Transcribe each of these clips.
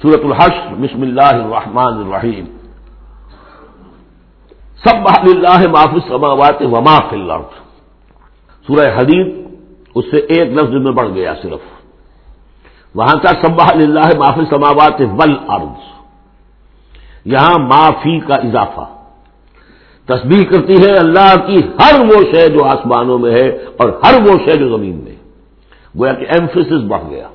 سورت الحش بسم اللہ الرحمن الرحیم سب اللہ معاف سماوات وما فی الارض سورہ حدید، اس سے ایک لفظ میں بڑھ گیا صرف. وہاں کا سب اللہ معافی سماوات ول ارض یہاں معافی کا اضافہ. تصویر کرتی ہے اللہ کی ہر وہ شے جو آسمانوں میں ہے اور ہر وہ شے جو زمین میں گویا کہ ایمفس بڑھ گیا.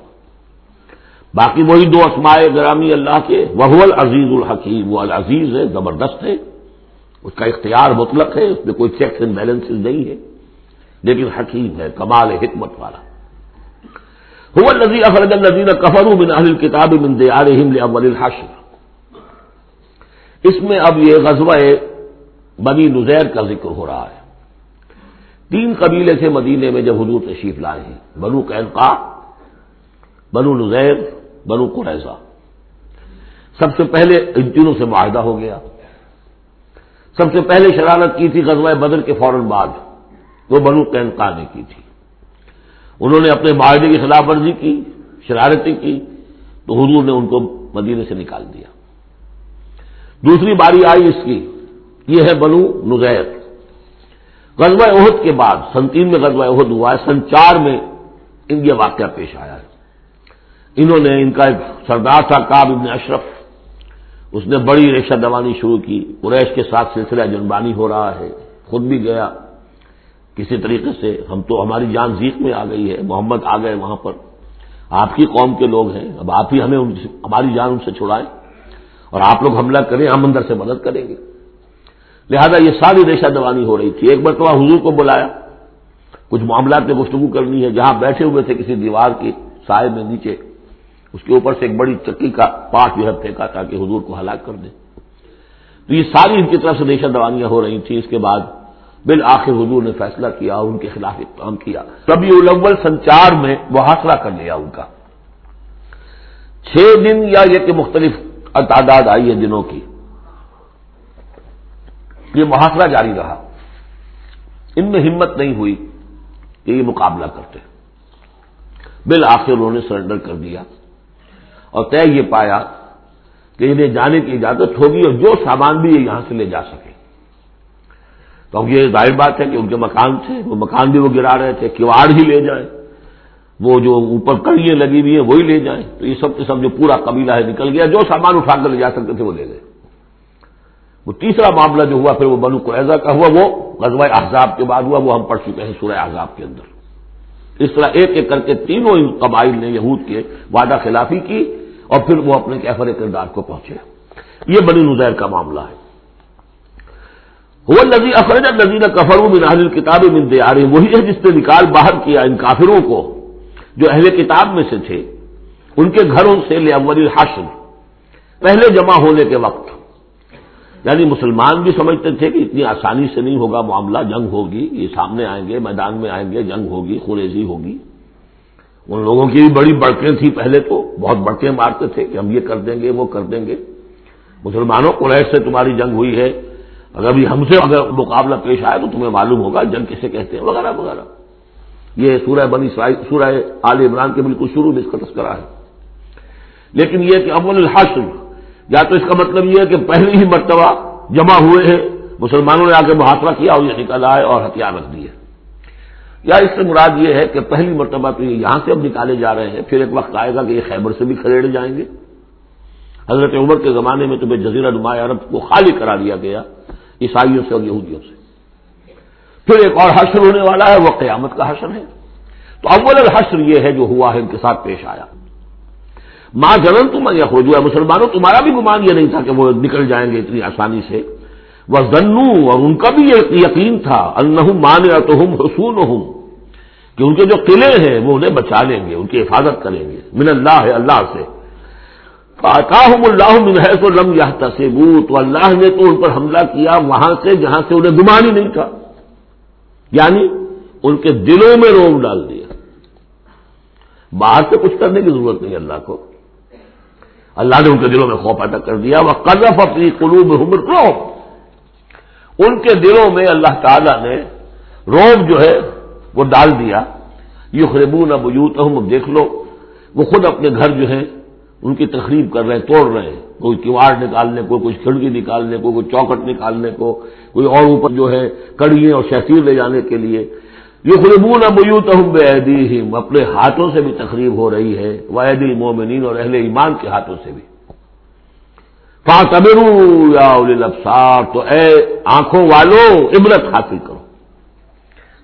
باقی وہی دو اسمائے گرامی اللہ کے وہ العزیز الحکیم، وہ العزیز ہے، زبردست ہے، اس کا اختیار مطلق ہے، اس میں کوئی چیکس اینڈ بیلنس نہیں ہے، لیکن حکیم ہے، کمال حکمت والا۔ الزی اخرج الزین کفر من اہل کتاب من دیارہم لاول الحشر۔ اس میں اب یہ غزوہ بنی نزیر کا ذکر ہو رہا ہے۔ تین قبیلے تھے مدینے میں جب حضور تشریف لائے ہیں، بنو قینقا بنو نزیر بنو قریضہ سب سے پہلے ان تینوں سے معاہدہ ہو گیا۔ سب سے پہلے شرارت کی تھی غزوہ بدر کے فوراً بعد۔ وہ بنو قینقا نے کی تھی۔ انہوں نے اپنے معاہدے کی خلاف ورزی کی، شرارتیں کی، تو حضور نے ان کو مدینے سے نکال دیا۔ دوسری باری آئی اس کی، یہ ہے بنو نزیر۔ غزوہ عہد کے بعد، سن تین میں غزوہ عہد ہوا ہے، سن چار میں ان یہ واقعہ پیش آیا ہے۔ انہوں نے ان کا ایک سردار تھا کاب ابن اشرف۔ اس نے بڑی ریشہ دوانی شروع کی۔ قریش کے ساتھ سلسلہ جنبانی ہو رہا ہے۔ خود بھی گیا۔ کسی طریقے سے ہم تو ہماری جان زیق میں آ گئی ہے۔ محمد آ گئے وہاں پر۔ آپ کی قوم کے لوگ ہیں۔ اب آپ ہی ہمیں ہماری جان ان سے چھڑائیں۔ اور آپ لوگ حملہ کریں، ہم اندر سے مدد کریں گے۔ لہذا یہ ساری ریشہ دوانی ہو رہی تھی۔ ایک مرتبہ حضور کو بلایا۔ کچھ معاملات میں گفتگو کرنی ہے۔ جہاں بیٹھے ہوئے تھے کسی دیوار کی سائے میں نیچے۔ اس کے اوپر سے ایک بڑی چکی کا پاٹ جو ہے پھینکا تاکہ حضور کو ہلاک کر دے۔ تو یہ ساری ان کی طرف سے ریشہ دوانیاں ہو رہی تھیں۔ اس کے بعد بالآخر حضور نے فیصلہ کیا، ان کے خلاف اقدام کیا۔ کبھی الاول سنچار میں محاصرہ کر لیا ان کا۔ چھ دن یا یہ کہ مختلف تعداد آئی ہے دنوں کی۔ یہ محاصرہ جاری رہا۔ ان میں ہمت نہیں ہوئی کہ یہ مقابلہ کرتے۔ بالآخر انہوں نے سرنڈر کر دیا۔ اور طے یہ پایا کہ انہیں جانے کی اجازت ہوگی اور جو سامان بھی یہ یہاں سے لے جا سکے۔ تو اب یہ ظاہر بات ہے کہ ان کے مکان تھے، وہ مکان بھی وہ گرا رہے تھے کیواڑ ہی لے جائیں۔ وہ جو اوپر کڑیاں لگی ہوئی ہیں وہی لے جائیں۔ تو یہ سب کے سب جو پورا قبیلہ ہے نکل گیا، جو سامان اٹھا کر لے جا سکتے تھے وہ لے گئے۔ وہ تیسرا معاملہ جو ہوا، پھر وہ بنو قیضا کا ہوا، وہ غزوہ احزاب کے بعد ہوا، وہ ہم پڑھ چکے ہیں سورہ احزاب کے اندر۔ اس طرح ایک ایک کر کے تینوں قبائل نے یہود کے وعدہ خلافی کی۔ اور پھر وہ اپنے کیفر کردار کو پہنچے۔ یہ بنی نظیر کا معاملہ ہے۔ وہ نزی اخرج نزیر کفرو من اہل کتاب من دے وہی ہے جس نے نکال باہر کیا ان کافروں کو، جو اہل کتاب میں سے تھے۔ ان کے گھروں سے لے اول حاشم پہلے جمع ہونے کے وقت۔ یعنی مسلمان بھی سمجھتے تھے کہ اتنی آسانی سے نہیں ہوگا، معاملہ جنگ ہوگی، یہ سامنے آئیں گے، میدان میں آئیں گے، جنگ ہوگی خوریزی ہوگی۔ ان لوگوں کی بھی بڑی بڑکیں تھیں پہلے تو، بہت بڑکیں مارتے تھے کہ ہم یہ کر دیں گے، وہ کر دیں گے۔ مسلمانوں کو سے تمہاری جنگ ہوئی ہے۔ اگر بھی ہم سے اگر مقابلہ پیش آئے تو تمہیں معلوم ہوگا جنگ کسے کہتے ہیں، وغیرہ وغیرہ۔ یہ سورہ بنی سورہ آل عمران کے بالکل شروع میں اس کا تذکرہ ہے۔ لیکن یہ کہ اول الحشر، یا تو اس کا مطلب یہ ہے کہ پہلی ہی مرتبہ جمع ہوئے ہیں۔ مسلمانوں نے آ کے محاصرہ کیا اور یہ نکل آئے اور ہتھیار رکھ دیے۔ یا اس سے مراد یہ ہے کہ پہلی مرتبہ تو یہ یہاں سے اب نکالے جا رہے ہیں، پھر ایک وقت آئے گا کہ یہ خیبر سے بھی کھڑے جائیں گے۔ حضرت عمر کے زمانے میں تمہیں جزیرہ نما عرب کو خالی کرا دیا گیا، عیسائیوں سے اور یہودیوں سے۔ پھر ایک اور حشر ہونے والا ہے، وہ قیامت کا حشر ہے۔ تو اول الحشر یہ ہے جو ہوا ہے، ان کے ساتھ پیش آیا۔ ماں جنن تم یا ہو مسلمانوں، تمہارا بھی گمان یہ نہیں تھا کہ وہ نکل جائیں گے اتنی آسانی سے۔ وہ اور ان کا بھی یہ یقین تھا اللہ مان یا تو ہم حسون ہوں کہ ان کے جو قلعے ہیں وہ انہیں بچا لیں گے، ان کی حفاظت کریں گے۔ من اللہ ہے اللہ سے۔ اللہ من ہے تو لم یا تو اللہ نے تو ان پر حملہ کیا وہاں سے جہاں سے انہیں گمان ہی نہیں تھا۔ یعنی ان کے دلوں میں روم ڈال دیا۔ باہر سے کچھ کرنے کی ضرورت نہیں اللہ کو۔ اللہ نے ان کے دلوں میں خوف پیدا کر دیا۔ وہ قذف اپنی قلوب روب ان کے دلوں میں اللہ تعالی نے روب جو ہے وہ ڈال دیا۔ یہ خربون اب یوت دیکھ لو، وہ خود اپنے گھر جو ہے ان کی تقریب کر رہے ہیں توڑ رہے ہیں۔ کوئی کیواڑ نکالنے کو کچھ کھڑکی نکالنے کو، کوئی چوکٹ نکالنے کو، کوئی اور اوپر جو ہے کڑیے اور شہسیر لے جانے کے لیے۔ یہ خلبون ابیوت ہوں بے اپنے ہاتھوں سے بھی تقریب ہو رہی ہے۔ وحید المومنین اور اہل ایمان کے ہاتھوں سے بھی۔ فاطبرو یا ابسار تو اے آنکھوں والوں عبرت حاصل کرو۔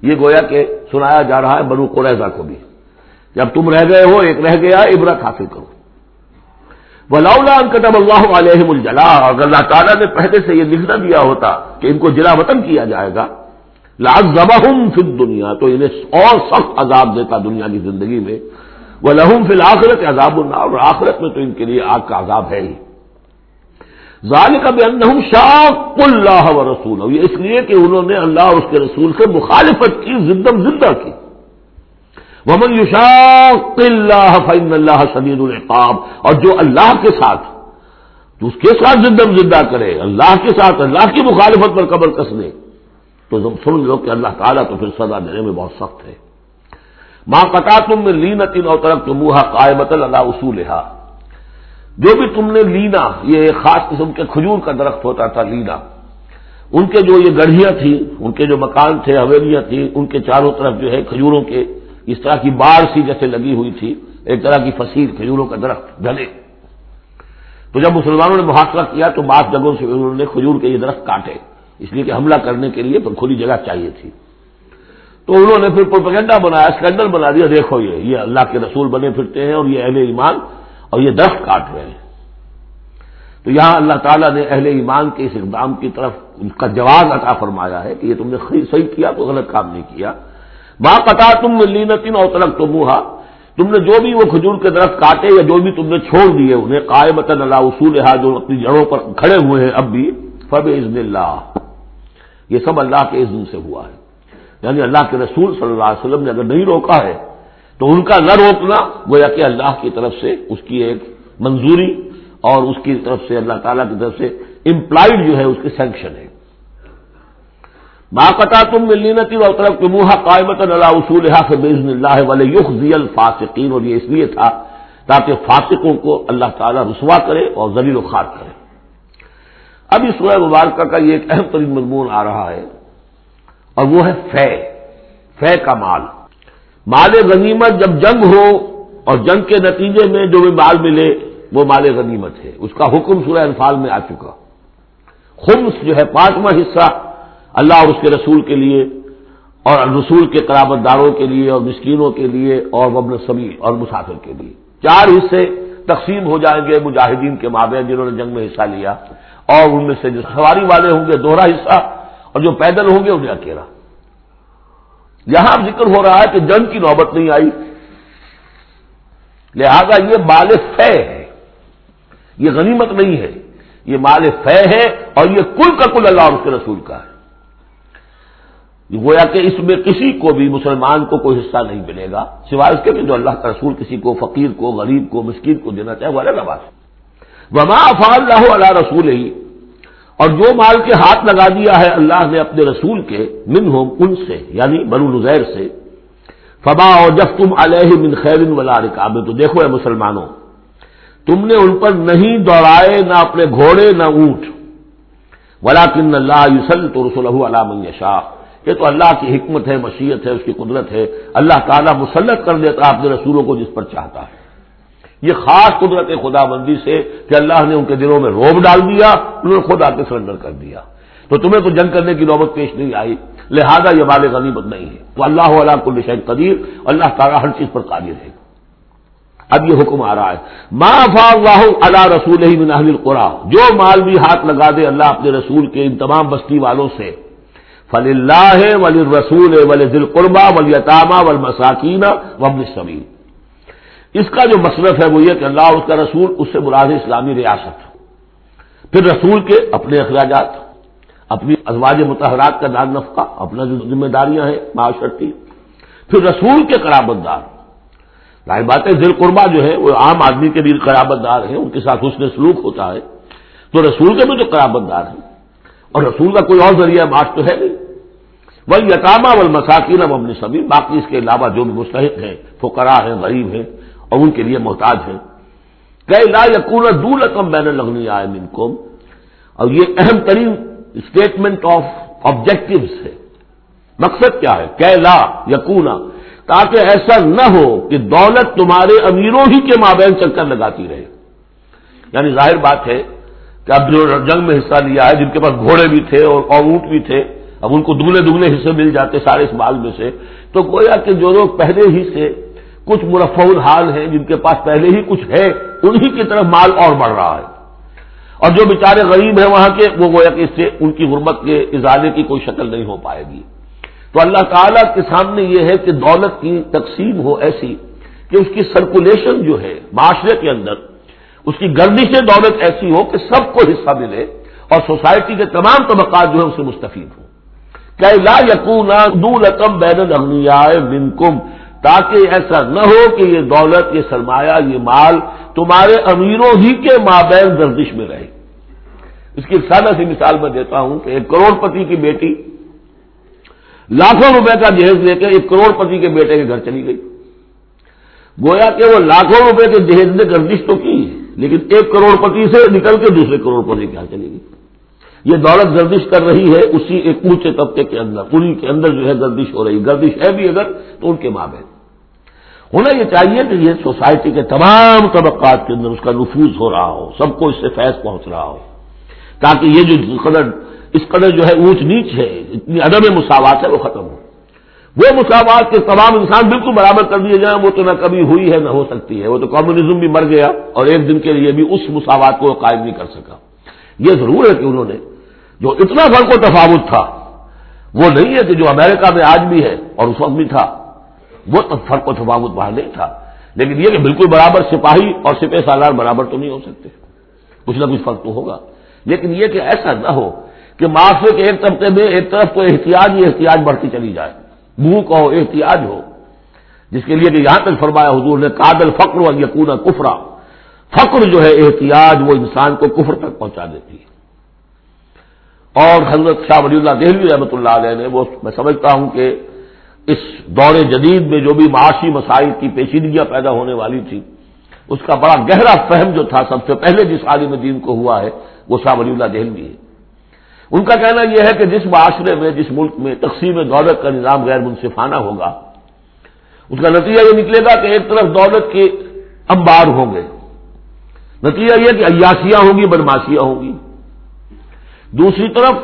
یہ گویا کہ سنایا جا رہا ہے بنو قریضہ کو بھی۔ جب تم رہ گئے ہو، ایک رہ گیا، عبرت حاصل کرو۔ ولاؤ کتب اللہ علیہ الجلا اگر اللہ تعالیٰ نے پہلے سے یہ لکھنا دیا ہوتا کہ ان کو جلا وطن کیا جائے گا۔ لاز زبا فل دنیا تو انہیں اور سخت عذاب دیتا دنیا کی زندگی میں۔ وہ لہم فی الآخرت عذاب النار، اور آخرت میں تو ان کے لیے آگ کا عذاب ہے ہی۔ ظال کا شاق اللہ و رسول یہ اس لیے کہ انہوں نے اللہ اور اس کے رسول سے مخالفت کی زندم زندہ کی. ومن یشاق اللہ فن اللہ شدید العقاب اور جو اللہ کے ساتھ، تو اس کے ساتھ زندم زندہ کرے، اللہ کے ساتھ، اللہ کی مخالفت پر قبر کس لے تو تم سن لو کہ اللہ تعالیٰ تو پھر سزا دینے میں بہت سخت ہے. ماں قطع تم میں لینتن اور طرف تم قائمت اللہ اصول جو بھی تم نے لینا، یہ خاص قسم کے کھجور کا درخت ہوتا تھا لینا۔ ان کے جو یہ گڑھیاں تھیں، ان کے جو مکان تھے، حویلیاں تھیں، ان کے چاروں طرف جو ہے کھجوروں کے اس طرح کی بار سی جیسے لگی ہوئی تھی، ایک طرح کی فصیل کھجوروں کا درخت ڈھلے۔ تو جب مسلمانوں نے محاصرہ کیا تو بعض جگہوں سے انہوں نے کھجور کے یہ درخت کاٹے۔ اس لیے کہ حملہ کرنے کے لیے کھلی جگہ چاہیے تھی۔ تو انہوں نے پھر پروپیگنڈا بنایا، اسکینڈل بنا دیا، دیکھو یہ یہ اللہ کے رسول بنے پھرتے ہیں اور یہ اہل ایمان اور یہ درخت کاٹ رہے ہیں۔ تو یہاں اللہ تعالیٰ نے اہل ایمان کے اس اقدام کی طرف ان کا جواب عطا فرمایا ہے کہ یہ تم نے صحیح کیا تو غلط کام نہیں کیا۔ ماں قطع تم لینتن اور تلک تو منہا تم نے جو بھی وہ کھجور کے درخت کاٹے یا جو بھی تم نے چھوڑ دیے، انہیں قائم اللہ اصول ہے جو اپنی جڑوں پر کھڑے ہوئے ہیں اب بھی فب عزن اللہ۔ یہ سب اللہ کے عزم سے ہوا ہے۔ یعنی اللہ کے رسول صلی اللہ علیہ وسلم نے اگر نہیں روکا ہے تو ان کا نہ روکنا گویا کہ اللہ کی طرف سے اس کی ایک منظوری اور اس کی طرف سے اللہ تعالیٰ کی طرف سے امپلائڈ جو ہے اس کی سینکشن ہے قطع تم ملینتی اور طرف منہ قائمت اللہ اصول بزن اللہ والے یخ ضیل فاسقین اور یہ اس لیے تھا تاکہ فاسقوں کو اللہ تعالیٰ رسوا کرے اور زلیل و خار کرے۔ اب اس سورہ مبارکہ کا یہ ایک اہم ترین مضمون آ رہا ہے اور وہ ہے فے فے کا مال۔ مال غنیمت جب جنگ ہو اور جنگ کے نتیجے میں جو بھی مال ملے، وہ مال غنیمت ہے۔ اس کا حکم سورہ انفال میں آ چکا۔ خمس جو ہے، پانچواں حصہ اللہ اور اس کے رسول کے لیے اور رسول کے قرابت داروں کے لیے اور مسکینوں کے لیے اور وبن سبی اور مسافر کے لیے۔ چار حصے تقسیم ہو جائیں گے مجاہدین کے مابین جنہوں نے جنگ میں حصہ لیا۔ اور ان میں سے جو سواری والے ہوں گے، دوہرا حصہ اور جو پیدل ہوں گے، انہیں اکیلا۔ یہاں ذکر ہو رہا ہے کہ جنگ کی نوبت نہیں آئی۔ لہذا یہ مال فے ہے۔ یہ غنیمت نہیں ہے۔ یہ مال فے ہے اور یہ کل کا کل اللہ اور اس کے رسول کا ہے۔ گویا کہ اس میں کسی کو بھی مسلمان کو کوئی حصہ نہیں ملے گا۔ سوائے اس کے کہ جو اللہ کا رسول کسی کو فقیر کو، غریب کو، مسکین کو دینا چاہے وہ الگ بات ہے وما افا اللہ علیہ رسول ہی اور جو مال کے ہاتھ لگا دیا ہے اللہ نے اپنے رسول کے من ہوم ان سے یعنی بنو نظیر سے فبا اور جب تم علیہ من خیر ولا رکاب تو دیکھو اے مسلمانوں، تم نے ان پر نہیں دوڑائے، نہ اپنے گھوڑے، نہ اونٹ۔ ولا کن اللہ یوسل تو رسول علام شاہ یہ تو اللہ کی حکمت ہے، مشیت ہے، اس کی قدرت ہے۔ اللہ تعالیٰ مسلط کر دیتا اپنے رسولوں کو جس پر چاہتا ہے۔ یہ خاص قدرت خدا بندی سے کہ اللہ نے ان کے دلوں میں روب ڈال دیا، انہوں نے خود آ کے سرنڈر کر دیا۔ تو تمہیں تو جنگ کرنے کی نوبت پیش نہیں آئی، لہذا یہ بال غنیمت نہیں ہے۔ تو اللہ علیہ کو نشین قدیر، اللہ تعالیٰ ہر چیز پر قادر ہے۔ اب یہ حکم آ رہا ہے۔ ما فا اللہ اللہ رسول ہی من القرا جو مال بھی ہاتھ لگا دے اللہ اپنے رسول کے ان تمام بستی والوں سے۔ فل اللہ ولی رسول ولی ذل قربا ولی اطامہ ول مساکین وبل اس کا جو مصرف ہے وہ یہ کہ اللہ اس کا رسول اس سے مراد اسلامی ریاست پھر رسول کے اپنے اخراجات، اپنی ازواج متحرات کا دار نفقہ، اپنا جو ذمہ داریاں ہیں، معاشرتی۔ پھر رسول کے قرابت دار۔ ظاہر بات ہے ذیل قربا جو ہے، وہ عام آدمی کے بھی قرابت دار ہیں، ان کے ساتھ اس میں سلوک ہوتا ہے۔ تو رسول کے بھی جو قرابت دار ہیں۔ اور رسول کا کوئی اور ذریعہ بات تو ہے نہیں۔ وہ یتامہ و اب اپنی سبھی باقی اس کے علاوہ جو بھی مستحق ہیں فقرا ہیں، غریب ہیں اور ان کے لیے محتاج ہیں۔ کہ لا یقون دور رقم بین لگنی آئے من کو اور یہ اہم ترین اسٹیٹمنٹ آف آبجیکٹو ہے۔ مقصد کیا ہے؟ کہ لا یقون تاکہ ایسا نہ ہو کہ دولت تمہارے امیروں ہی کے مابین چکر لگاتی رہے۔ یعنی ظاہر بات ہے کہ اب جو جنگ میں حصہ لیا ہے، جن کے پاس گھوڑے بھی تھے اور اونٹ بھی تھے، اب ان کو دگنے دگنے حصے مل جاتے سارے اس مال میں سے۔ تو گویا کہ جو لوگ پہلے ہی سے کچھ مرفع الحال ہیں جن کے پاس پہلے ہی کچھ ہے، انہی کی طرف مال اور بڑھ رہا ہے۔ اور جو بیچارے غریب ہیں وہاں کے، وہ گویا کہ اس سے ان کی غربت کے اضالے کی کوئی شکل نہیں ہو پائے گی۔ تو اللہ تعالیٰ کے سامنے یہ ہے کہ دولت کی تقسیم ہو ایسی کہ اس کی سرکولیشن جو ہے معاشرے کے اندر، اس کی گردش دولت ایسی ہو کہ سب کو حصہ ملے اور سوسائٹی کے تمام طبقات جو ہے اسے مستفید ہوں۔ کہ لا یقون دو رقم بین المیاء منکم تاکہ ایسا نہ ہو کہ یہ دولت، یہ سرمایہ، یہ مال تمہارے امیروں ہی کے مابین گردش میں رہے۔ اس کی سادہ سی مثال میں دیتا ہوں کہ ایک کروڑ پتی کی بیٹی لاکھوں روپے کا جہیز لے کے ایک کروڑ پتی کے بیٹے کے گھر چلی گئی۔ گویا کہ وہ لاکھوں روپے کے جہیز نے گردش تو کی، لیکن ایک کروڑ پتی سے نکل کے دوسرے کروڑ پتی کے یہاں چلی گئی۔ یہ دولت گردش کر رہی ہے، اسی ایک اونچے طبقے کے اندر، پوری کے اندر جو ہے گردش ہو رہی گردش ہے بھی اگر تو ان کے ماں بہن ہونا یہ چاہیے کہ یہ سوسائٹی کے تمام طبقات کے اندر اس کا نفوذ ہو رہا ہو، سب کو اس سے فیض پہنچ رہا ہو، تاکہ یہ جو قدر، اس قدر جو ہے اونچ نیچ ہے، اتنی عدم مساوات ہے، وہ ختم ہو۔ وہ مساوات کے تمام انسان بالکل برابر کر دیے جائیں، وہ تو نہ کبھی ہوئی ہے، نہ ہو سکتی ہے۔ وہ تو کمیونزم بھی مر گیا اور ایک دن کے لیے بھی اس مساوات کو قائم نہیں کر سکا۔ یہ ضرور ہے کہ انہوں نے جو اتنا فرق و تفاوت تھا، وہ نہیں ہے کہ جو امریکہ میں آج بھی ہے اور اس وقت بھی تھا، وہ فرق و تفاوت وہاں نہیں تھا۔ لیکن یہ کہ بالکل برابر سپاہی اور سپہ سالار برابر تو نہیں ہو سکتے۔ کچھ نہ کچھ فرق تو ہوگا۔ لیکن یہ کہ ایسا نہ ہو کہ معاشرے کے ایک طبقے میں ایک طرف تو احتیاط ہی احتیاط بڑھتی چلی جائے۔ منہ کا ہو احتیاط ہو۔ جس کے لیے کہ یہاں تک فرمایا حضور نے کادل فخر و یقون کفرا۔ فخر جو ہے احتیاط وہ انسان کو کفر تک پہنچا دیتی ہے۔ اور حضرت شاہ ولی اللہ دہلوی رحمۃ اللہ علیہ نے وہ میں سمجھتا ہوں کہ اس دور جدید میں جو بھی معاشی مسائل کی پیچیدگیاں پیدا ہونے والی تھی اس کا بڑا گہرا فہم جو تھا سب سے پہلے جس عالم دین کو ہوا ہے، وہ شاہ ولی اللہ دہلوی ہے۔ ان کا کہنا یہ ہے کہ جس معاشرے میں، جس ملک میں تقسیم دولت کا نظام غیر منصفانہ ہوگا، اس کا نتیجہ یہ نکلے گا کہ ایک طرف دولت کے انبار ہوں گے۔ نتیجہ یہ کہ عیاسیاں ہوں گی، بدماشیاں ہوں گی۔ دوسری طرف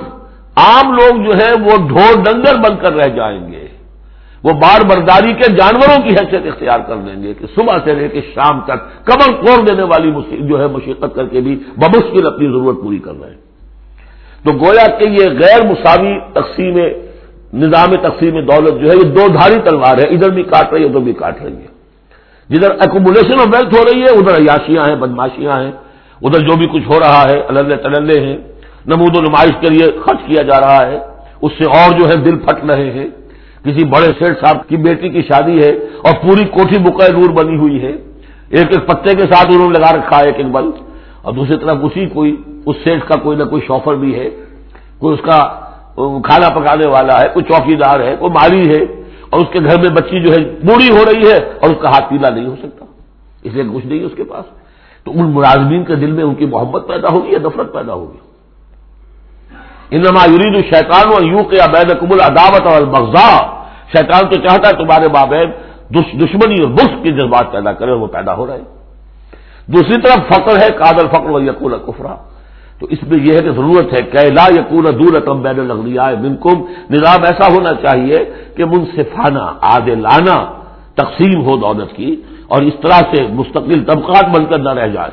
عام لوگ جو ہے وہ ڈھور ڈنگر بن کر رہ جائیں گے۔ وہ بار برداری کے جانوروں کی حیثیت اختیار کر لیں گے کہ صبح سے لے کے شام تک کمر کوڑ دینے والی جو ہے مشقت کر کے بھی بمشکل اپنی ضرورت پوری کر رہے ہیں۔ تو گویا کہ یہ غیر مساوی تقسیم نظام تقسیم دولت جو ہے یہ دو دھاری تلوار ہے، ادھر بھی کاٹ رہی ہے، ادھر بھی کاٹ رہی ہے۔ جدھر ایکومولیشن آف ویلتھ ہو رہی ہے، ادھر عیاشیاں ہیں بدماشیاں ہیں، ادھر جو بھی کچھ ہو رہا ہے اللہ تللے ہیں۔ نمود و نمائش کے لیے خرچ کیا جا رہا ہے۔ اس سے اور جو ہے دل پھٹ رہے ہیں۔ کسی بڑے سیٹ صاحب کی بیٹی کی شادی ہے اور پوری کوٹھی بکائے نور بنی ہوئی ہے۔ ایک ایک پتے کے ساتھ انہوں نے لگا رکھا ہے ایک ایک بل اور دوسری طرف اسی کوئی، اس سیٹ کا کوئی نہ کوئی شوفر بھی ہے۔ کوئی اس کا کھانا پکانے والا ہے، کوئی چوکی دار ہے، کوئی مالی ہے۔ اور اس کے گھر میں بچی جو ہے بوڑھی ہو رہی ہے اور اس کا ہاتھ پیلا نہیں ہو سکتا۔ اس لیے کچھ نہیں ہے اس کے پاس۔ تو ان ملازمین کے دل میں ان کی محبت پیدا ہوگی یا نفرت پیدا ہوگی؟ انما یرید الشیطان و یو کے ابید قبول عداوت اور البغضا شیطان تو چاہتا ہے تمہارے بابین دشمنی اور بخش کے جذبات پیدا کرے وہ پیدا ہو رہے۔ ہیں دوسری طرف فخر ہے کادر فخر و یقول کفرا۔ تو اس میں یہ ہے کہ ضرورت ہے کہ لا یقون دور رقم بین الغلیا بالکم نظام ایسا ہونا چاہیے کہ منصفانہ، عادلانہ تقسیم ہو دولت کی اور اس طرح سے مستقل طبقات بن کر نہ رہ جائے۔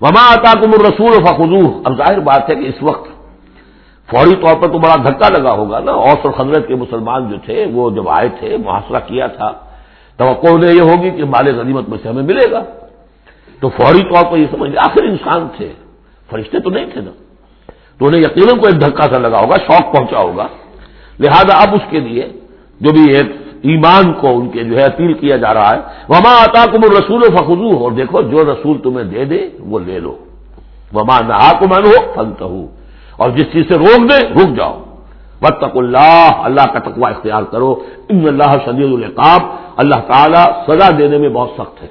وما آتا کم الرسول فخو اب ظاہر بات ہے کہ اس وقت فوری طور پر تو بڑا دھکا لگا ہوگا نا۔ اوس اور خزرت کے مسلمان جو تھے، وہ جب آئے تھے، محاصرہ کیا تھا، توقع انہیں یہ ہوگی کہ مال غنیمت میں سے ہمیں ملے گا۔ تو فوری طور پر یہ سمجھ آخر انسان تھے۔ فرشتے تو نہیں تھے نا۔ تو انہیں یقیناً کو ایک دھکا سا لگا ہوگا، شوق پہنچا ہوگا۔ لہذا اب اس کے لیے جو بھی ایک ایمان کو ان کے جو ہے اپیل کیا جا رہا ہے، وما آتا کم رسول و فخو اور دیکھو، جو رسول تمہیں دے دے، وہ لے لو۔ وما نہ کو ہو فنت اور جس چیز سے روک دے رک جاؤ۔ بتک اللہ اللہ کا تقوی اختیار کرو۔ ان اللہ شدید القاب اللہ تعالی سزا دینے میں بہت سخت ہے۔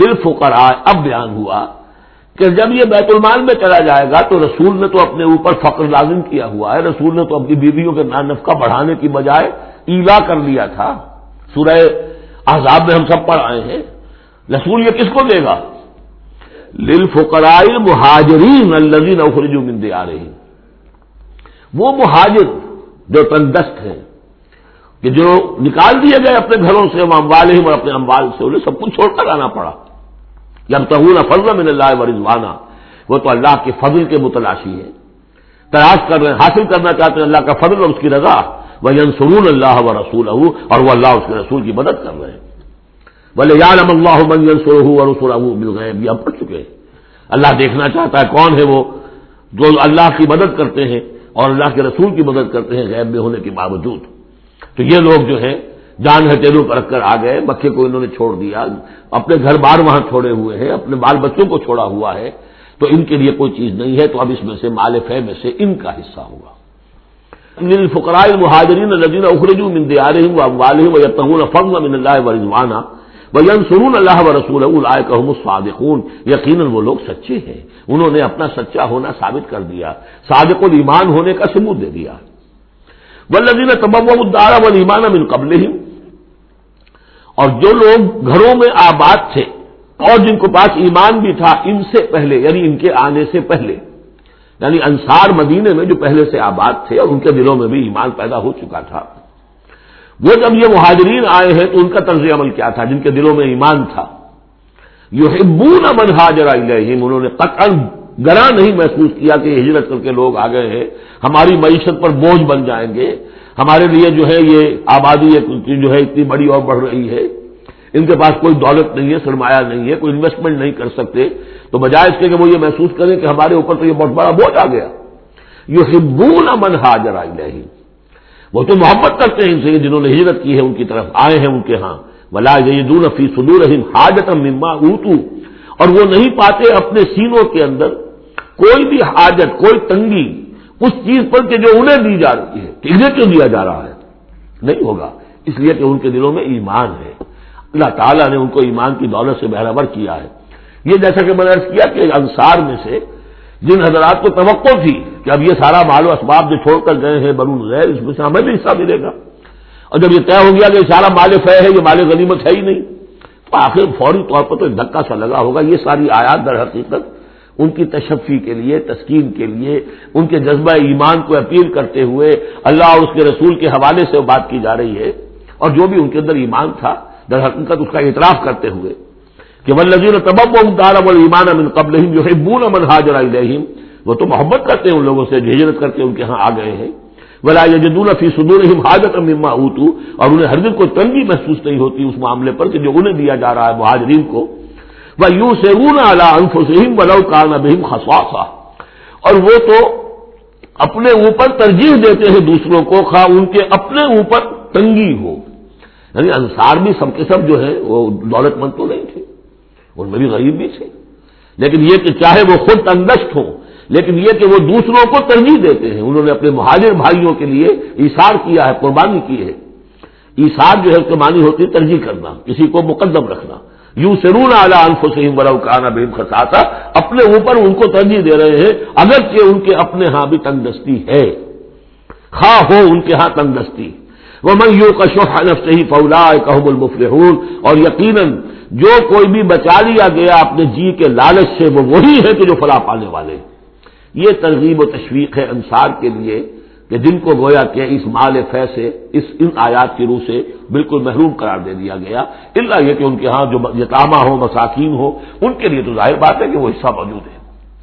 دل آئے اب بیان ہوا کہ جب یہ بیت المال میں چلا جائے گا تو رسول نے تو اپنے اوپر فخر لازم کیا ہوا ہے۔ رسول نے تو اپنی بیویوں کے نان نفقہ بڑھانے کی بجائے ایلا کر لیا تھا۔ سورہ آزاد میں ہم سب پڑھ آئے ہیں۔ رسول یہ کس کو دے گا؟ لل فکرائی مہاجرین الزین اخرجو مندے آ رہی وہ مہاجر جو تندست ہیں، کہ جو نکال دیے گئے اپنے گھروں سے اموال اور اپنے اموال سے، انہیں سب کچھ چھوڑ کر آنا پڑا۔ جب تہون فضل من اللہ و رضوانہ وہ تو اللہ کے فضل کے متلاشی ہے تلاش کر رہے ہیں، حاصل کرنا چاہتے ہیں اللہ کا فضل اور اس کی رضا۔ وہ ینسرون اللہ و رسول اور وہ اللہ اس کے رسول کی مدد کر رہے ہیں۔ بولے یار اللہ منسر اور رسول مل گئے ہم پڑھ چکے ہیں۔ اللہ دیکھنا چاہتا ہے کون ہے وہ جو اللہ کی مدد کرتے ہیں اور اللہ کے رسول کی مدد کرتے ہیں غیب میں ہونے کے باوجود۔ تو یہ لوگ جو ہے جان ہتھیلوں پر رکھ کر آ گئے، مکے کو انہوں نے چھوڑ دیا، اپنے گھر بار وہاں چھوڑے ہوئے ہیں، اپنے بال بچوں کو چھوڑا ہوا ہے۔ تو ان کے لیے کوئی چیز نہیں ہے، تو اب اس میں سے مال فہ میں سے ان کا حصہ ہوگا۔ فکرائے مہاجرین الدین اخرجو من دیارہم و اموالہم و یتقون فضل من اللہ و رضوانہ و ینصرون اللہ و رسول الصادقون۔ یقینا وہ لوگ سچے ہیں۔ انہوں نے اپنا سچا ہونا ثابت کر دیا۔ صادق الایمان ہونے کا ثبوت دے دیا۔ والذین تبوؤوا الدار والایمان من قبلہم اور جو لوگ گھروں میں آباد تھے اور جن کو پاس ایمان بھی تھا، ان سے پہلے یعنی ان کے آنے سے پہلے یعنی انصار مدینے میں جو پہلے سے آباد تھے اور ان کے دلوں میں بھی ایمان پیدا ہو چکا تھا۔ وہ جب یہ مہاجرین آئے ہیں تو ان کا طرز عمل کیا تھا؟ جن کے دلوں میں ایمان تھا۔ یو ہبون امن حاجر انہوں نے قطعا گرا نہیں محسوس کیا کہ ہجرت کر کے لوگ آ گئے ہیں۔ ہماری معیشت پر بوجھ بن جائیں گے۔ ہمارے لیے جو ہے یہ آبادی جو ہے اتنی بڑی اور بڑھ رہی ہے۔ ان کے پاس کوئی دولت نہیں ہے، سرمایہ نہیں ہے، کوئی انویسٹمنٹ نہیں کر سکتے۔ تو بجائے اس کے کہ وہ یہ محسوس کریں کہ ہمارے اوپر تو یہ بہت بڑا بوجھ آ گیا۔ یہ ہبون امن حاجر آئی وہ تو محبت کرتے ہیں ان سے جنہوں نے ہجرت کی ہے ان کی طرف آئے ہیں ان کے ہاں۔ ولا دون فی سدور حاجت مما اوتو اور وہ نہیں پاتے اپنے سینوں کے اندر کوئی بھی حاجت، کوئی تنگی اس چیز پر کہ جو انہیں دی جا رہی ہے۔ کہ انہیں کیوں دیا جا رہا ہے؟ نہیں ہوگا۔ اس لیے کہ ان کے دلوں میں ایمان ہے۔ اللہ تعالیٰ نے ان کو ایمان کی دولت سے بہرابر کیا ہے۔ یہ جیسا کہ میں نے کیا کہ انصار میں سے جن حضرات کو توقع تھی کہ اب یہ سارا مال و اسباب جو چھوڑ کر گئے ہیں برون غیر اس میں سے ہمیں بھی حصہ ملے گا۔ اور جب یہ طے ہو گیا کہ سارا مال فہ ہے، یہ مال غنیمت ہے ہی نہیں، تو آخر فوری طور پر تو ایک دھکا سا لگا ہوگا۔ یہ ساری آیات در حقیقت ان کی تشفی کے لیے، تسکین کے لیے، ان کے جذبہ ایمان کو اپیل کرتے ہوئے اللہ اور اس کے رسول کے حوالے سے بات کی جا رہی ہے۔ اور جو بھی ان کے اندر ایمان تھا، در حقیقت اس کا اعتراف کرتے ہوئے کہ ولزین تبب و دار ایمان امن قبل جو ہے بون امن حاضر وہ تو محبت کرتے ہیں ان لوگوں سے ہجرت کر کے ان کے ہاں آ گئے ہیں۔ ولا جدون فی صدور حاجت اما اوتو اور انہیں ہر دن کوئی تنگی محسوس نہیں ہوتی اس معاملے پر کہ جو انہیں دیا جا رہا ہے مہاجرین کو۔ وہ یوں سے اون اعلیٰ انفسم ولو کان بہم خسواسا اور وہ تو اپنے اوپر ترجیح دیتے ہیں دوسروں کو، خواہ ان کے اپنے اوپر تنگی ہو۔ یعنی انصار بھی سب کے سب جو ہے وہ دولت مند تو نہیں تھے۔ ان میں بھی غریب بھی تھے۔ لیکن یہ کہ چاہے وہ خود تندست ہوں، لیکن یہ کہ وہ دوسروں کو ترجیح دیتے ہیں۔ انہوں نے اپنے مہاجر بھائیوں کے لیے ایسار کیا ہے، قربانی کی ہے۔ ایسار جو ہے، اس کے معنی ہوتی ہے ترجیح کرنا، کسی کو مقدم رکھنا۔ یوں سرون اعلیٰ انف سے کانا بے خساسا اپنے اوپر ان کو ترجیح دے رہے ہیں، اگرچہ ان کے اپنے ہاں بھی تنگ دستی ہے۔ خواہ ہو ان کے ہاں تنگ دستی وہ میو کا شوحانف سے ہی فولا کہ المفل اور یقیناً جو کوئی بھی بچا لیا گیا اپنے جی کے لالچ سے وہ وہی ہے کہ جو فلاح پانے والے یہ ترغیب و تشویق ہے انصار کے لیے کہ جن کو گویا کہ اس مال فہ سے، اس ان آیات کی روح سے بالکل محروم قرار دے دیا گیا۔ اللہ یہ کہ ان کے ہاں جو یتامہ ہو مساکین ہو ان کے لیے تو ظاہر بات ہے کہ وہ حصہ موجود ہے۔